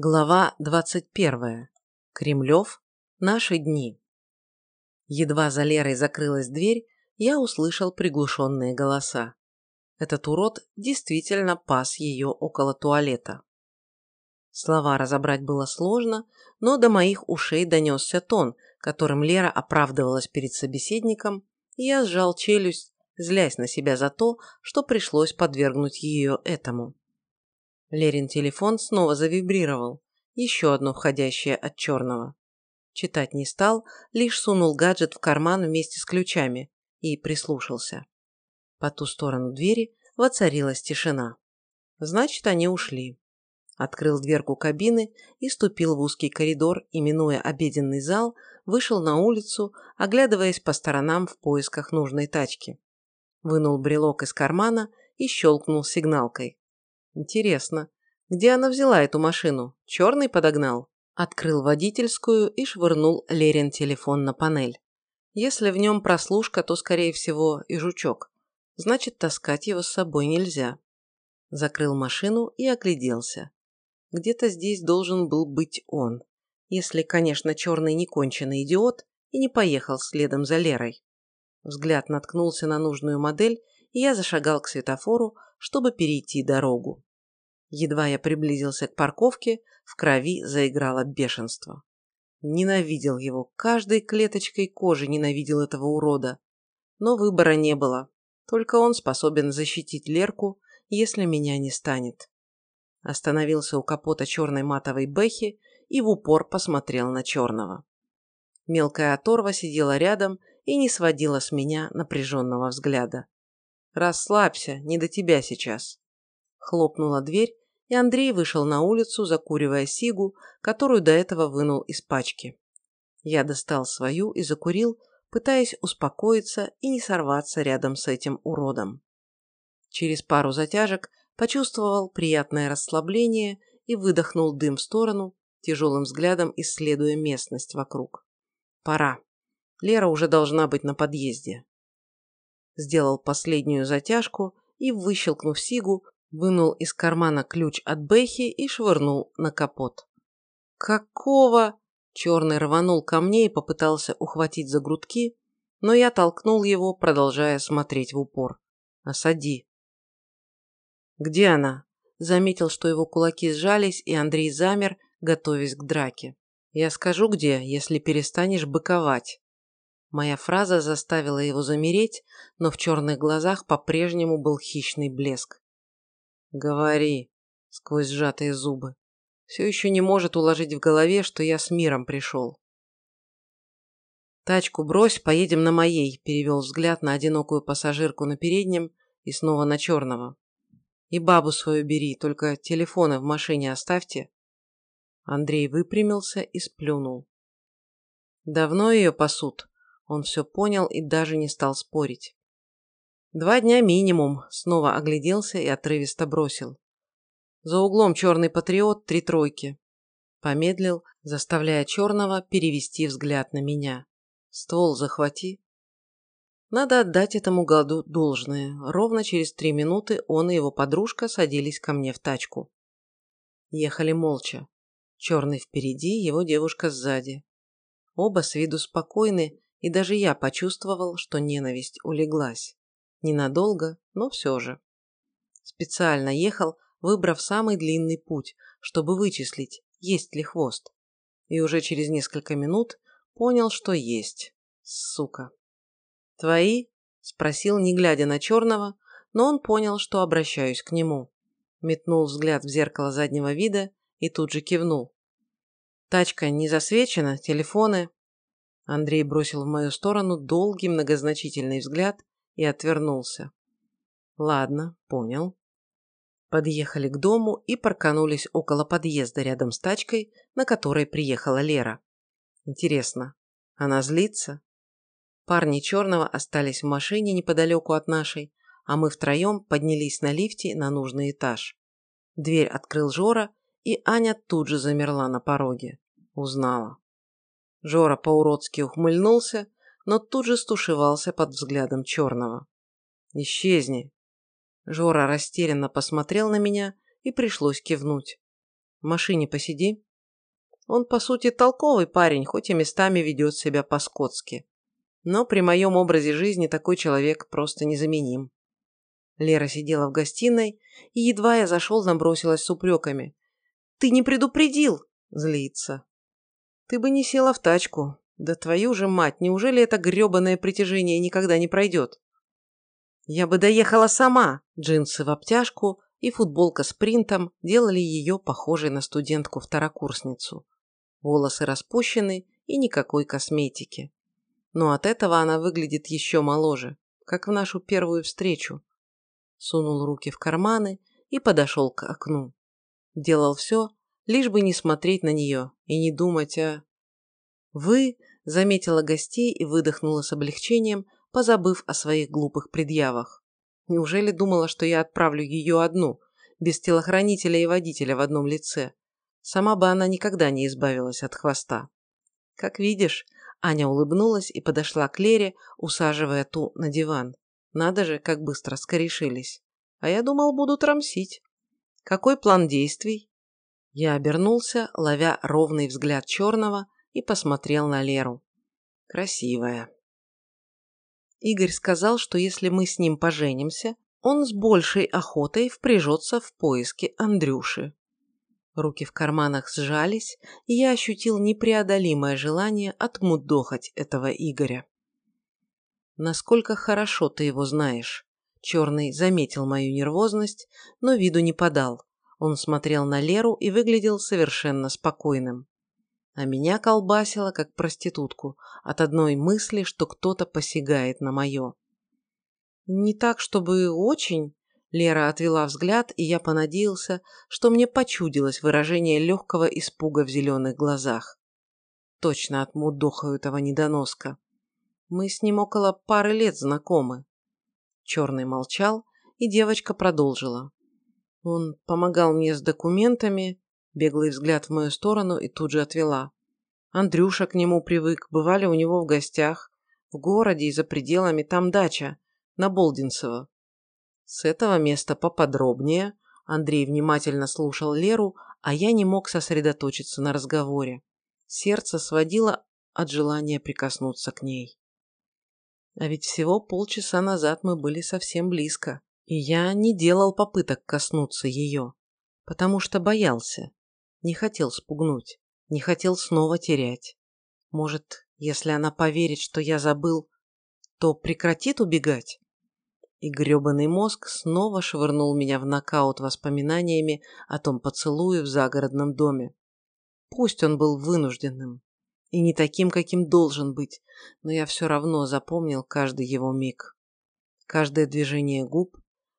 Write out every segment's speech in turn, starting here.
Глава 21. Кремлев. Наши дни. Едва за Лерой закрылась дверь, я услышал приглушенные голоса. Этот урод действительно пас ее около туалета. Слова разобрать было сложно, но до моих ушей донесся тон, которым Лера оправдывалась перед собеседником, и я сжал челюсть, злясь на себя за то, что пришлось подвергнуть ее этому. Лерин телефон снова завибрировал. Еще одно входящее от черного. Читать не стал, лишь сунул гаджет в карман вместе с ключами и прислушался. По ту сторону двери воцарилась тишина. Значит, они ушли. Открыл дверку кабины и ступил в узкий коридор, именуя обеденный зал, вышел на улицу, оглядываясь по сторонам в поисках нужной тачки. Вынул брелок из кармана и щелкнул сигналкой. Интересно, где она взяла эту машину? Черный подогнал? Открыл водительскую и швырнул Лерин телефон на панель. Если в нем прослушка, то, скорее всего, и жучок. Значит, таскать его с собой нельзя. Закрыл машину и огляделся. Где-то здесь должен был быть он. Если, конечно, черный не конченый идиот и не поехал следом за Лерой. Взгляд наткнулся на нужную модель, и я зашагал к светофору, чтобы перейти дорогу. Едва я приблизился к парковке, в крови заиграло бешенство. Ненавидел его, каждой клеточкой кожи ненавидел этого урода. Но выбора не было. Только он способен защитить Лерку, если меня не станет. Остановился у капота черной матовой бэхи и в упор посмотрел на черного. Мелкая оторва сидела рядом и не сводила с меня напряженного взгляда. «Расслабься, не до тебя сейчас». Хлопнула дверь, и Андрей вышел на улицу, закуривая сигу, которую до этого вынул из пачки. Я достал свою и закурил, пытаясь успокоиться и не сорваться рядом с этим уродом. Через пару затяжек почувствовал приятное расслабление и выдохнул дым в сторону, тяжелым взглядом исследуя местность вокруг. Пора. Лера уже должна быть на подъезде. Сделал последнюю затяжку и, выщелкнув сигу, вынул из кармана ключ от Бэхи и швырнул на капот. «Какого?» Черный рванул ко мне и попытался ухватить за грудки, но я толкнул его, продолжая смотреть в упор. «Осади». «Где она?» Заметил, что его кулаки сжались, и Андрей замер, готовясь к драке. «Я скажу, где, если перестанешь быковать». Моя фраза заставила его замереть, но в черных глазах по-прежнему был хищный блеск. «Говори», — сквозь сжатые зубы. Все еще не может уложить в голове, что я с миром пришел. «Тачку брось, поедем на моей», – перевел взгляд на одинокую пассажирку на переднем и снова на черного. «И бабу свою бери, только телефоны в машине оставьте». Андрей выпрямился и сплюнул. «Давно ее пасут?» Он все понял и даже не стал спорить. Два дня минимум, снова огляделся и отрывисто бросил. За углом черный патриот, три тройки. Помедлил, заставляя черного перевести взгляд на меня. Ствол захвати. Надо отдать этому году должное. Ровно через три минуты он и его подружка садились ко мне в тачку. Ехали молча. Черный впереди, его девушка сзади. Оба с виду спокойны, и даже я почувствовал, что ненависть улеглась. Ненадолго, но все же. Специально ехал, выбрав самый длинный путь, чтобы вычислить, есть ли хвост. И уже через несколько минут понял, что есть. Сука. «Твои?» – спросил, не глядя на черного, но он понял, что обращаюсь к нему. Метнул взгляд в зеркало заднего вида и тут же кивнул. «Тачка не засвечена, телефоны...» Андрей бросил в мою сторону долгий многозначительный взгляд и отвернулся. Ладно, понял. Подъехали к дому и парканулись около подъезда рядом с тачкой, на которой приехала Лера. Интересно, она злится? Парни черного остались в машине неподалеку от нашей, а мы втроем поднялись на лифте на нужный этаж. Дверь открыл Жора, и Аня тут же замерла на пороге. Узнала. Жора по-уродски ухмыльнулся, но тут же стушевался под взглядом черного. «Исчезни!» Жора растерянно посмотрел на меня и пришлось кивнуть. В машине посиди. Он, по сути, толковый парень, хоть и местами ведет себя по-скотски. Но при моем образе жизни такой человек просто незаменим. Лера сидела в гостиной, и едва я зашел, набросилась с упреками. «Ты не предупредил!» – злится. «Ты бы не села в тачку. Да твою же мать, неужели это гребаное притяжение никогда не пройдет?» «Я бы доехала сама!» Джинсы в обтяжку и футболка с принтом делали ее похожей на студентку-второкурсницу. Волосы распущены и никакой косметики. Но от этого она выглядит еще моложе, как в нашу первую встречу. Сунул руки в карманы и подошел к окну. Делал все, лишь бы не смотреть на нее и не думать о... «Вы», — заметила гостей и выдохнула с облегчением, позабыв о своих глупых предъявах. Неужели думала, что я отправлю ее одну, без телохранителя и водителя в одном лице? Сама бы она никогда не избавилась от хвоста. Как видишь, Аня улыбнулась и подошла к Лере, усаживая ту на диван. Надо же, как быстро скорешились. А я думал, будут рамсить. Какой план действий? Я обернулся, ловя ровный взгляд черного, и посмотрел на Леру. Красивая. Игорь сказал, что если мы с ним поженимся, он с большей охотой впряжется в поиски Андрюши. Руки в карманах сжались, и я ощутил непреодолимое желание отмудохать этого Игоря. «Насколько хорошо ты его знаешь?» Черный заметил мою нервозность, но виду не подал. Он смотрел на Леру и выглядел совершенно спокойным. А меня колбасило, как проститутку, от одной мысли, что кто-то посягает на мое. «Не так, чтобы очень», Лера отвела взгляд, и я понадеялся, что мне почудилось выражение легкого испуга в зеленых глазах. Точно отмудохаю этого недоноска. Мы с ним около пары лет знакомы. Черный молчал, и девочка продолжила. Он помогал мне с документами, беглый взгляд в мою сторону и тут же отвела. Андрюша к нему привык, бывали у него в гостях. В городе и за пределами там дача, на Болдинцево. С этого места поподробнее. Андрей внимательно слушал Леру, а я не мог сосредоточиться на разговоре. Сердце сводило от желания прикоснуться к ней. А ведь всего полчаса назад мы были совсем близко, и я не делал попыток коснуться ее, потому что боялся, не хотел спугнуть, не хотел снова терять. Может, если она поверит, что я забыл, то прекратит убегать? И грёбаный мозг снова швырнул меня в нокаут воспоминаниями о том поцелуе в загородном доме. Пусть он был вынужденным и не таким, каким должен быть, но я все равно запомнил каждый его миг. Каждое движение губ,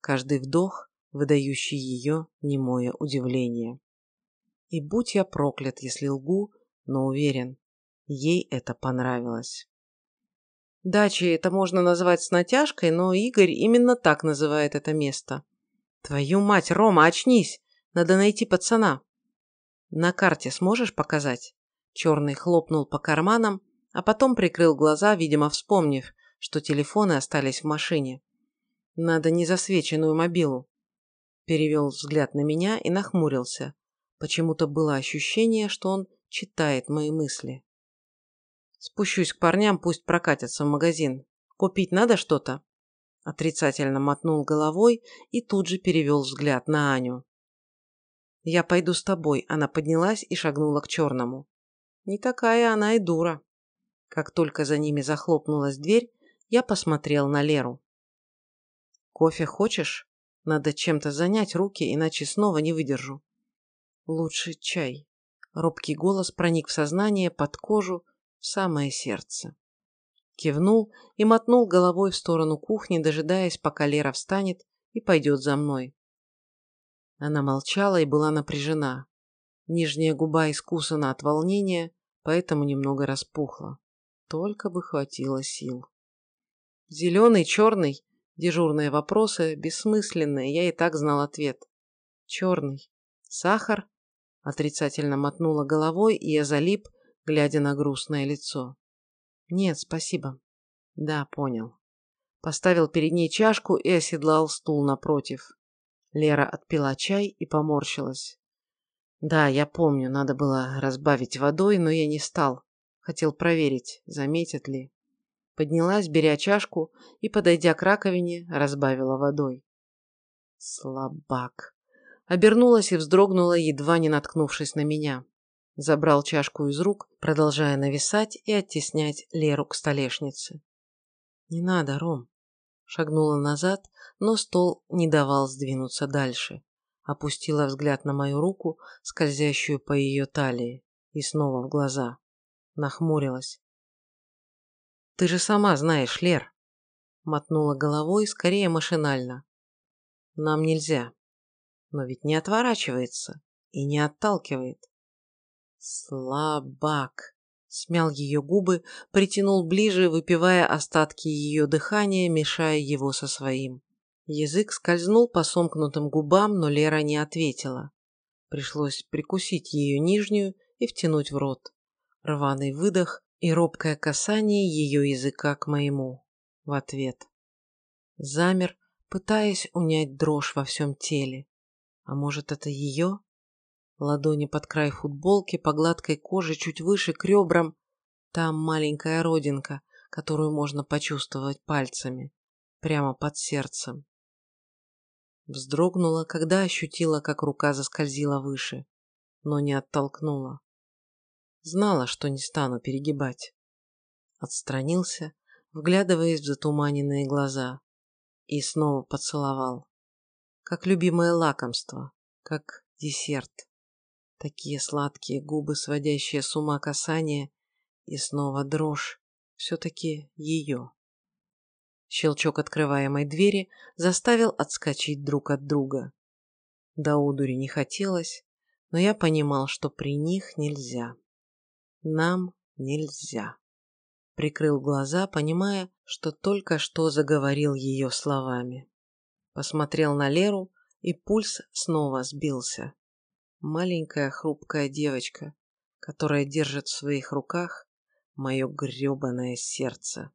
каждый вдох, выдающий ее немое удивление. И будь я проклят, если лгу, но уверен, ей это понравилось. Дачей это можно назвать с натяжкой, но Игорь именно так называет это место. Твою мать, Рома, очнись! Надо найти пацана. На карте сможешь показать? Черный хлопнул по карманам, а потом прикрыл глаза, видимо, вспомнив, что телефоны остались в машине. Надо незасвеченную мобилу. Перевел взгляд на меня и нахмурился. Почему-то было ощущение, что он читает мои мысли. Спущусь к парням, пусть прокатятся в магазин. Купить надо что-то?» Отрицательно мотнул головой и тут же перевел взгляд на Аню. «Я пойду с тобой», – она поднялась и шагнула к черному. Не такая она и дура. Как только за ними захлопнулась дверь, я посмотрел на Леру. «Кофе хочешь? Надо чем-то занять руки, иначе снова не выдержу». «Лучше чай». Робкий голос проник в сознание, под кожу, в самое сердце. Кивнул и мотнул головой в сторону кухни, дожидаясь, пока Лера встанет и пойдет за мной. Она молчала и была напряжена. Нижняя губа искусана от волнения, поэтому немного распухла. Только бы хватило сил. Зеленый, черный, дежурные вопросы, бессмысленные, я и так знал ответ. Черный. Сахар? Отрицательно мотнула головой, и я залип, глядя на грустное лицо. «Нет, спасибо». «Да, понял». Поставил перед ней чашку и оседлал стул напротив. Лера отпила чай и поморщилась. Да, я помню, надо было разбавить водой, но я не стал. Хотел проверить, заметят ли. Поднялась, беря чашку, и, подойдя к раковине, разбавила водой. Слабак. Обернулась и вздрогнула, едва не наткнувшись на меня. Забрал чашку из рук, продолжая нависать и оттеснять Леру к столешнице. «Не надо, Ром». Шагнула назад, но стол не давал сдвинуться дальше. Опустила взгляд на мою руку, скользящую по ее талии, и снова в глаза. Нахмурилась. «Ты же сама знаешь, Лер!» Мотнула головой, скорее машинально. «Нам нельзя. Но ведь не отворачивается и не отталкивает. Слабак!» Смял ее губы, притянул ближе, выпивая остатки ее дыхания, мешая его со своим. Язык скользнул по сомкнутым губам, но Лера не ответила. Пришлось прикусить ее нижнюю и втянуть в рот. Рваный выдох и робкое касание ее языка к моему. В ответ. Замер, пытаясь унять дрожь во всем теле. А может, это ее? Ладони под край футболки, по гладкой коже, чуть выше, к ребрам. Там маленькая родинка, которую можно почувствовать пальцами. Прямо под сердцем. Вздрогнула, когда ощутила, как рука заскользила выше, но не оттолкнула. Знала, что не стану перегибать. Отстранился, вглядываясь в затуманенные глаза, и снова поцеловал. Как любимое лакомство, как десерт. Такие сладкие губы, сводящие с ума касания, и снова дрожь, все-таки ее. Щелчок открываемой двери заставил отскочить друг от друга. До удури не хотелось, но я понимал, что при них нельзя. Нам нельзя. Прикрыл глаза, понимая, что только что заговорил ее словами. Посмотрел на Леру, и пульс снова сбился маленькая хрупкая девочка, которая держит в своих руках мое гребаное сердце.